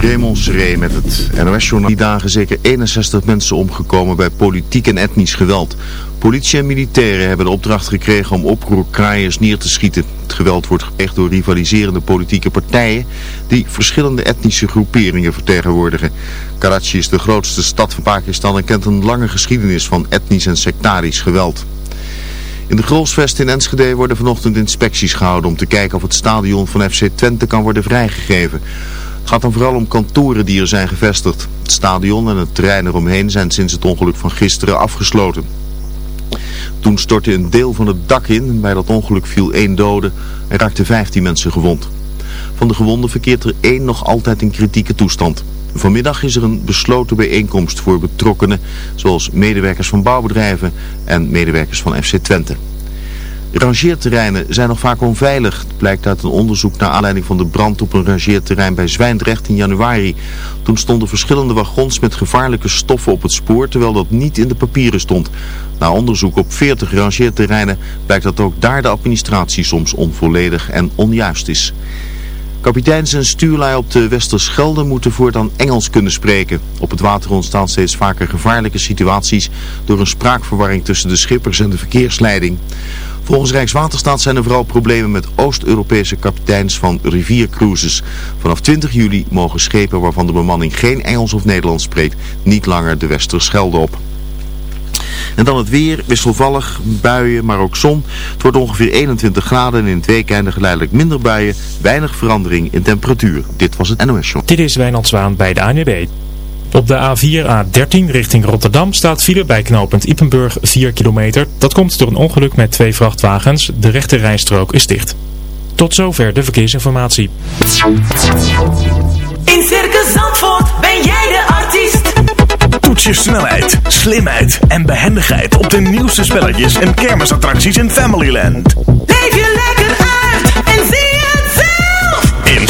Raymond Seré met het NOS-journaal. Die dagen zeker 61 mensen omgekomen bij politiek en etnisch geweld. Politie en militairen hebben de opdracht gekregen om oproerkraaiers neer te schieten. Het geweld wordt gepleegd door rivaliserende politieke partijen die verschillende etnische groeperingen vertegenwoordigen. Karachi is de grootste stad van Pakistan en kent een lange geschiedenis van etnisch en sectarisch geweld. In de Grolsvest in Enschede worden vanochtend inspecties gehouden om te kijken of het stadion van FC Twente kan worden vrijgegeven. Het gaat dan vooral om kantoren die er zijn gevestigd. Het stadion en het terrein eromheen zijn sinds het ongeluk van gisteren afgesloten. Toen stortte een deel van het dak in. Bij dat ongeluk viel één dode en raakten 15 mensen gewond. Van de gewonden verkeert er één nog altijd in kritieke toestand. Vanmiddag is er een besloten bijeenkomst voor betrokkenen, zoals medewerkers van bouwbedrijven en medewerkers van FC Twente. Rangeerterreinen zijn nog vaak onveilig. Het blijkt uit een onderzoek naar aanleiding van de brand op een rangeerterrein bij Zwijndrecht in januari. Toen stonden verschillende wagons met gevaarlijke stoffen op het spoor, terwijl dat niet in de papieren stond. Na onderzoek op 40 rangeerterreinen blijkt dat ook daar de administratie soms onvolledig en onjuist is. Kapiteins en stuurlui op de Westerschelde moeten voortaan Engels kunnen spreken. Op het water ontstaan steeds vaker gevaarlijke situaties door een spraakverwarring tussen de schippers en de verkeersleiding. Volgens Rijkswaterstaat zijn er vooral problemen met Oost-Europese kapiteins van riviercruises. Vanaf 20 juli mogen schepen waarvan de bemanning geen Engels of Nederlands spreekt niet langer de Westerschelde op. En dan het weer, wisselvallig, buien, maar ook zon. Het wordt ongeveer 21 graden en in het weekende geleidelijk minder buien. Weinig verandering in temperatuur. Dit was het NOS Show. Dit is Wijnand Zwaan bij de ANWB. Op de A4 A13 richting Rotterdam staat file bij knooppunt Ippenburg 4 kilometer. Dat komt door een ongeluk met twee vrachtwagens. De rechte rijstrook is dicht. Tot zover de verkeersinformatie. In Circus Zandvoort ben jij de artiest. Toets je snelheid, slimheid en behendigheid op de nieuwste spelletjes en kermisattracties in Familyland. Leef je lekker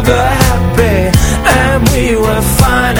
ever happy, and we were fine.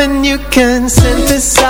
Nothing you can synthesize.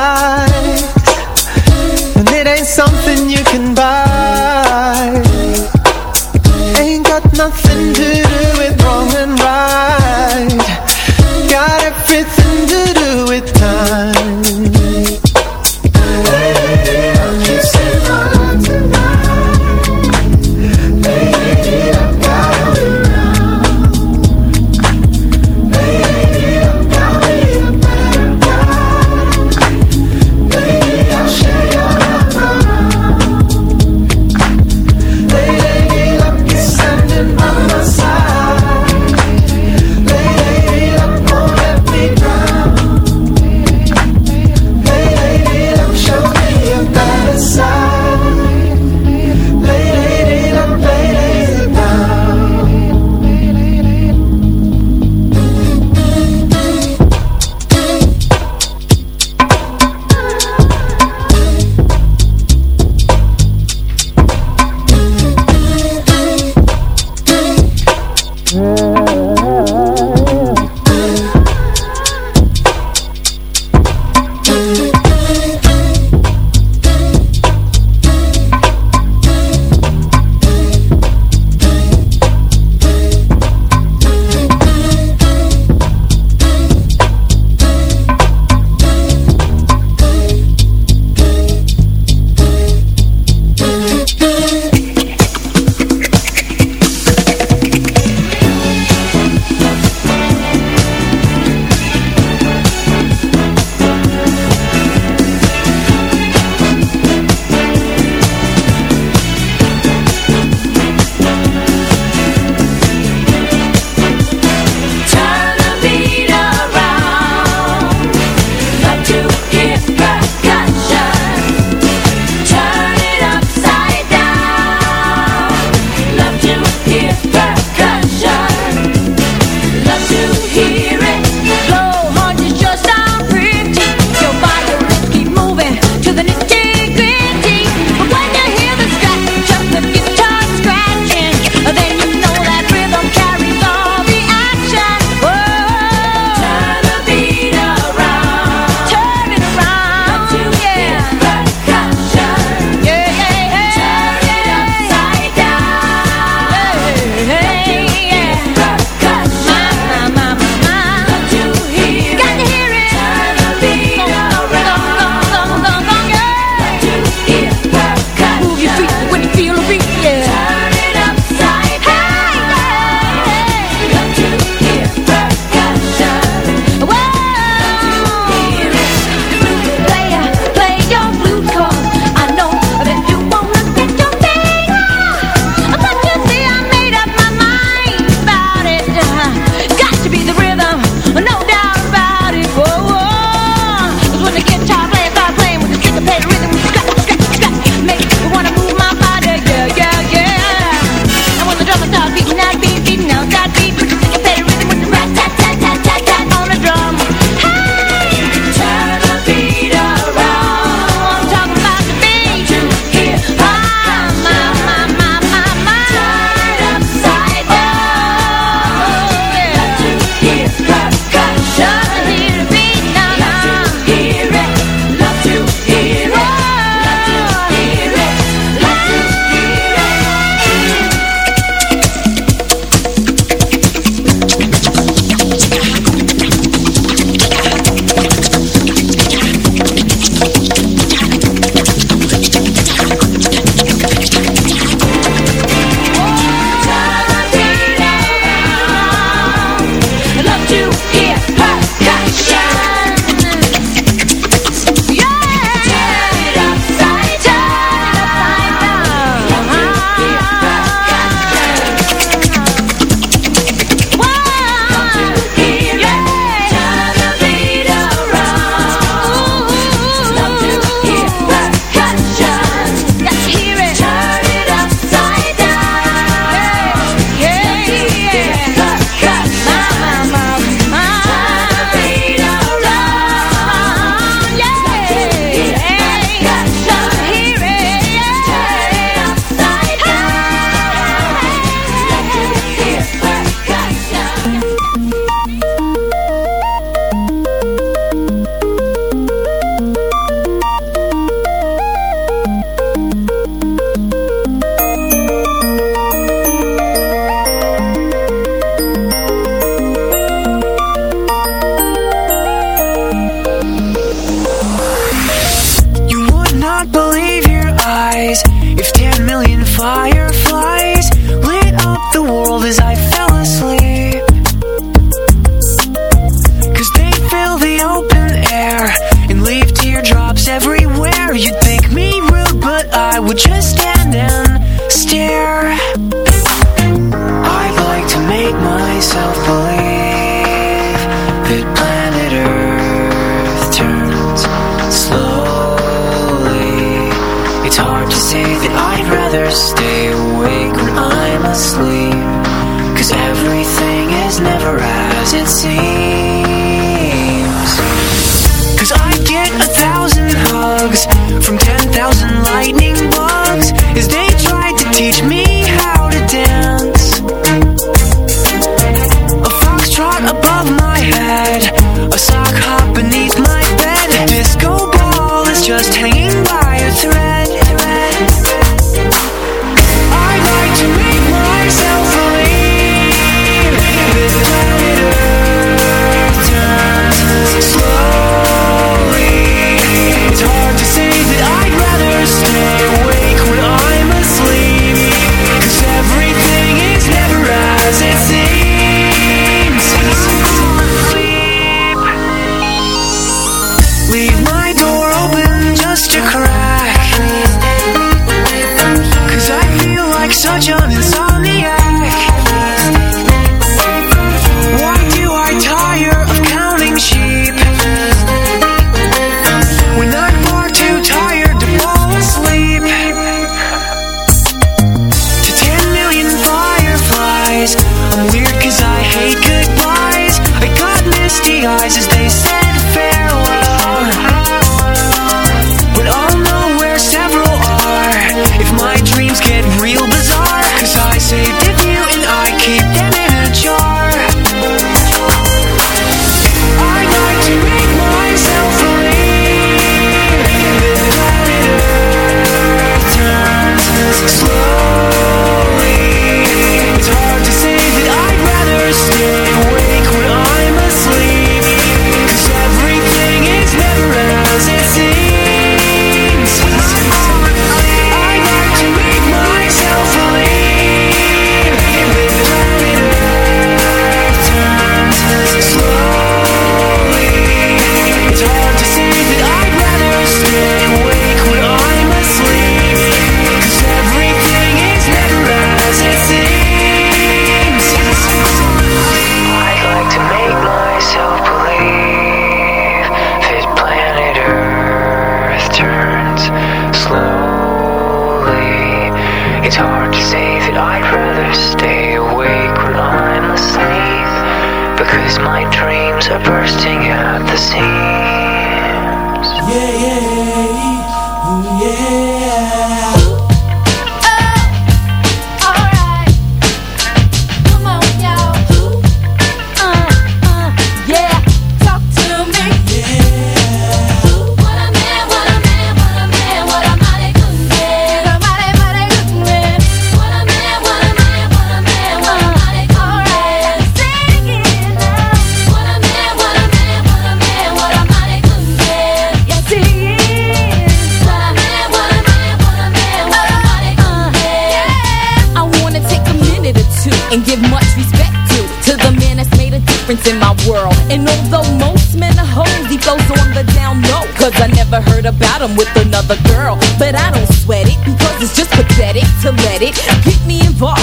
lonely. I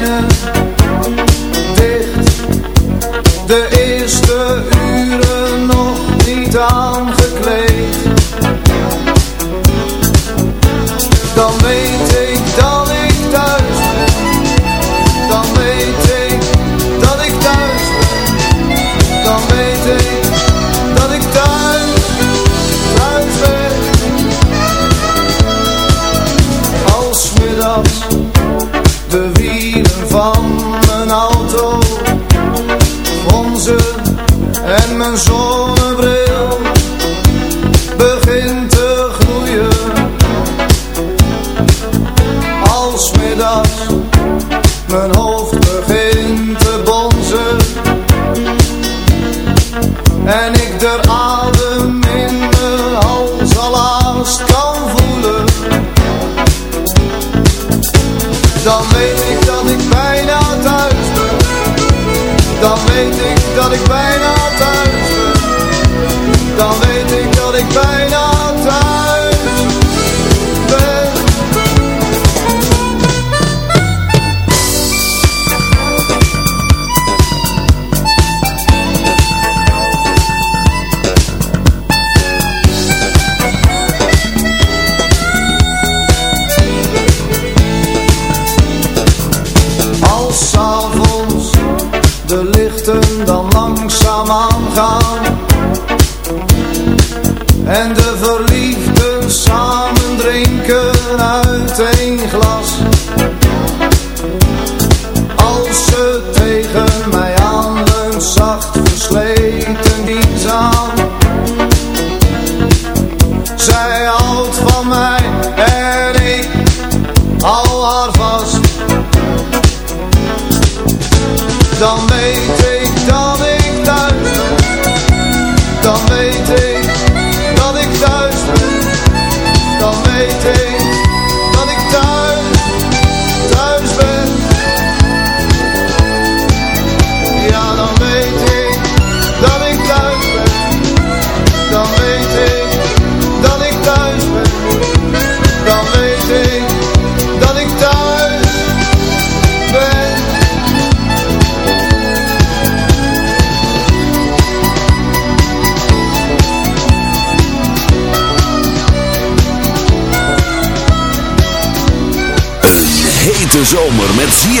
later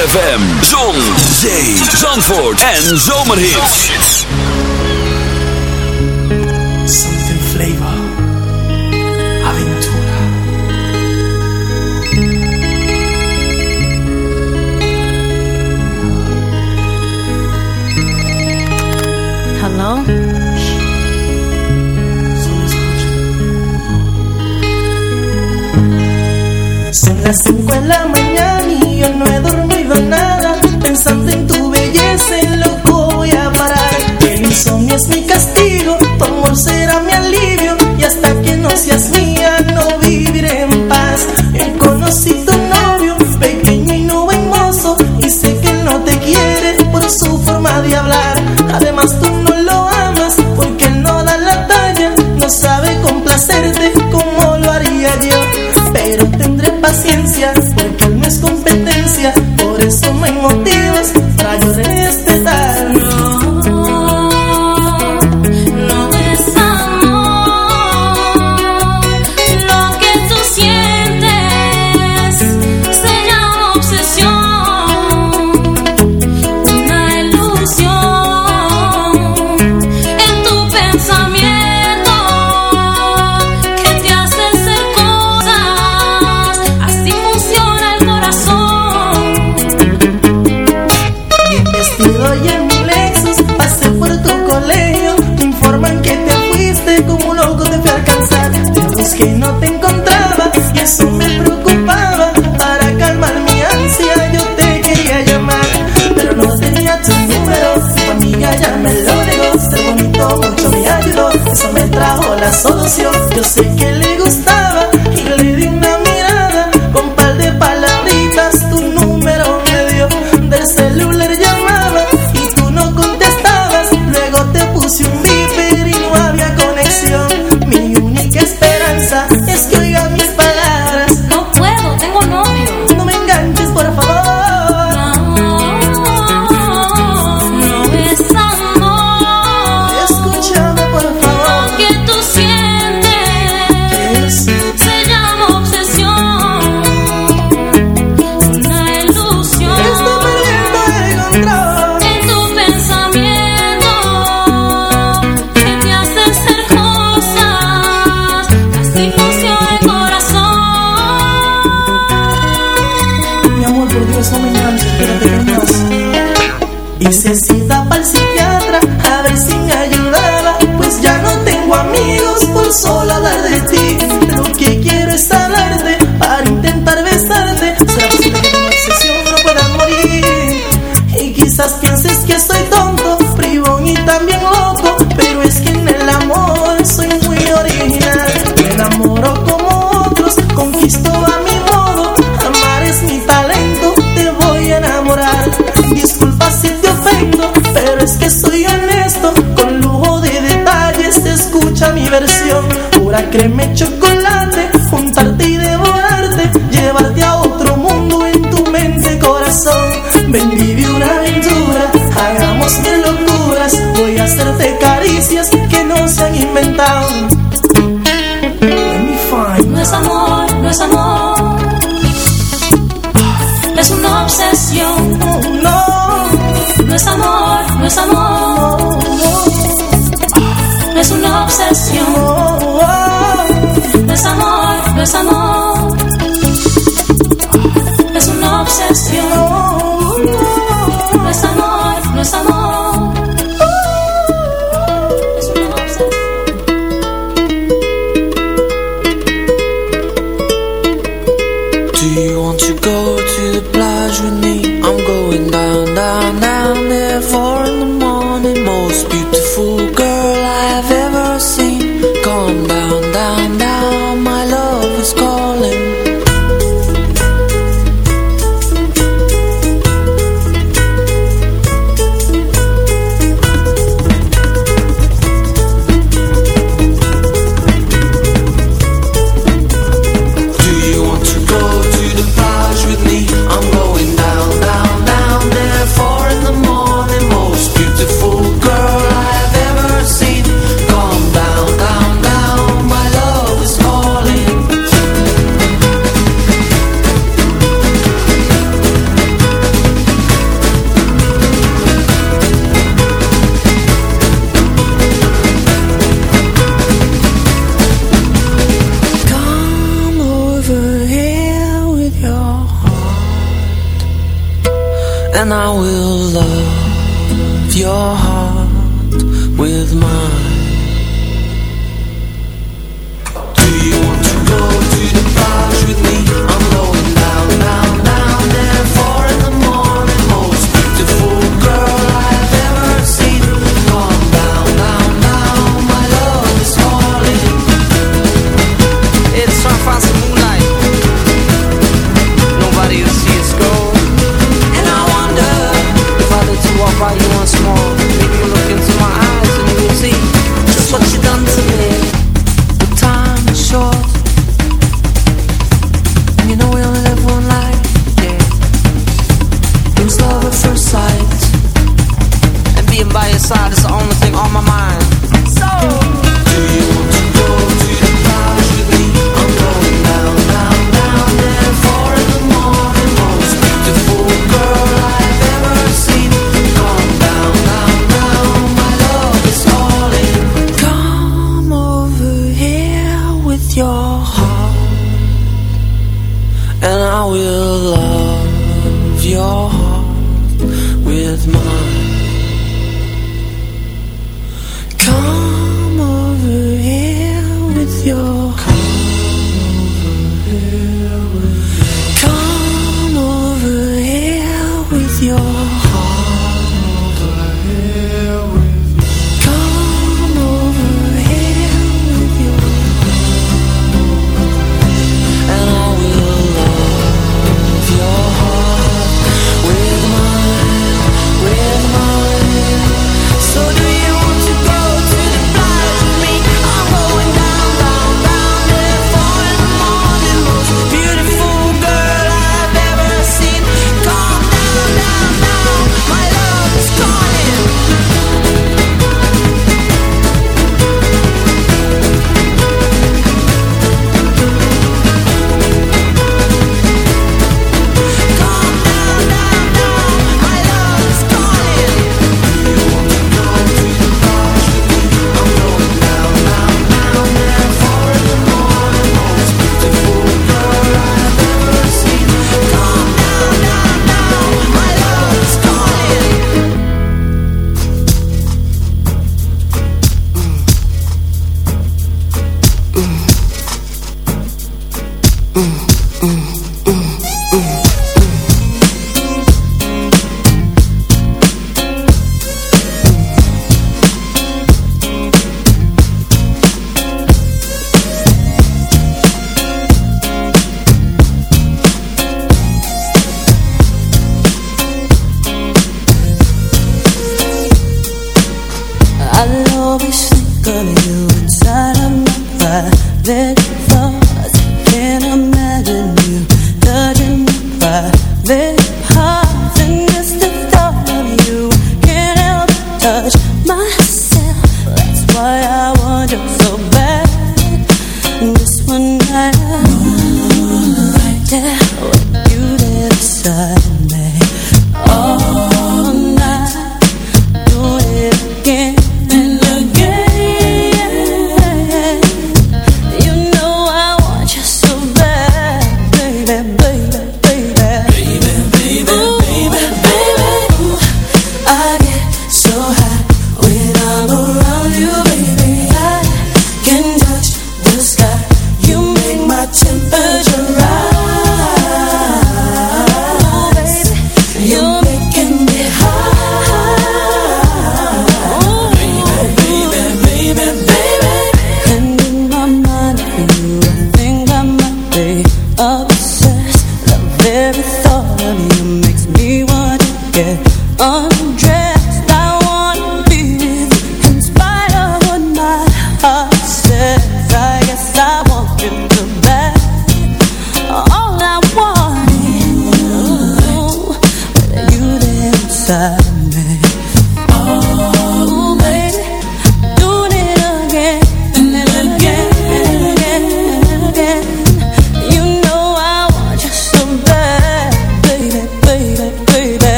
ZFM, Zon, Zee, Zandvoort en Zomerhits. Something flavor, avventura. Hello? Son las 5 en la mañana. en tu belleza loco voy a parar. El insomnio es mi castigo, tu amor será mi alivio y hasta que no seas mi